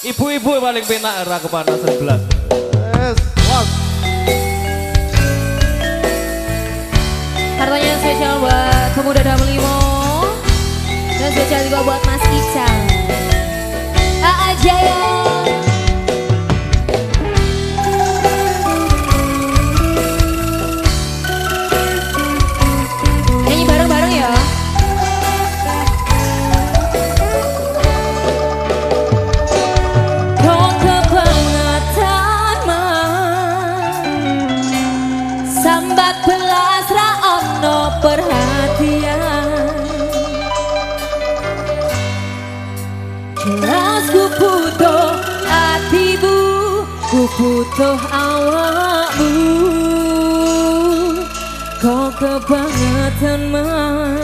Ibu-ibu paling penak era kepanasan sebelas. Yes, was. Hartanya spesial buat pemuda Dam Limo dan spesial juga buat Mas Ical. Aa Jaya. 14 ra ono perhatian. Jelas ku butuh hatimu Ku butuh awakmu. Kau kebangetan man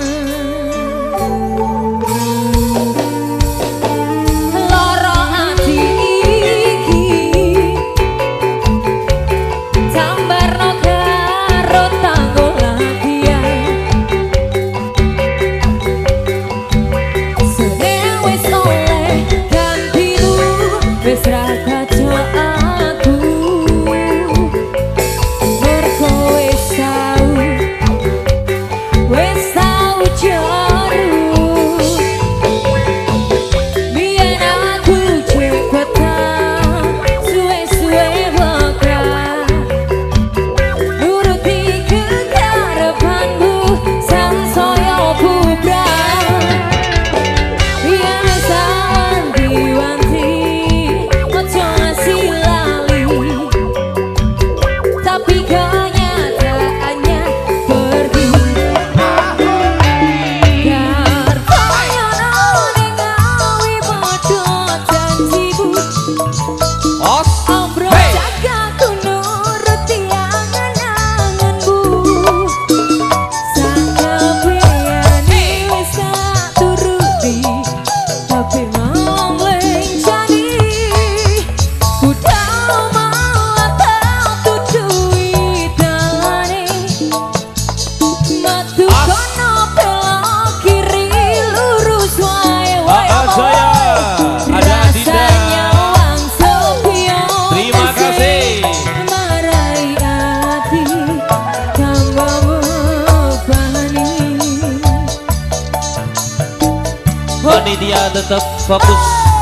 Panidiada tak fokus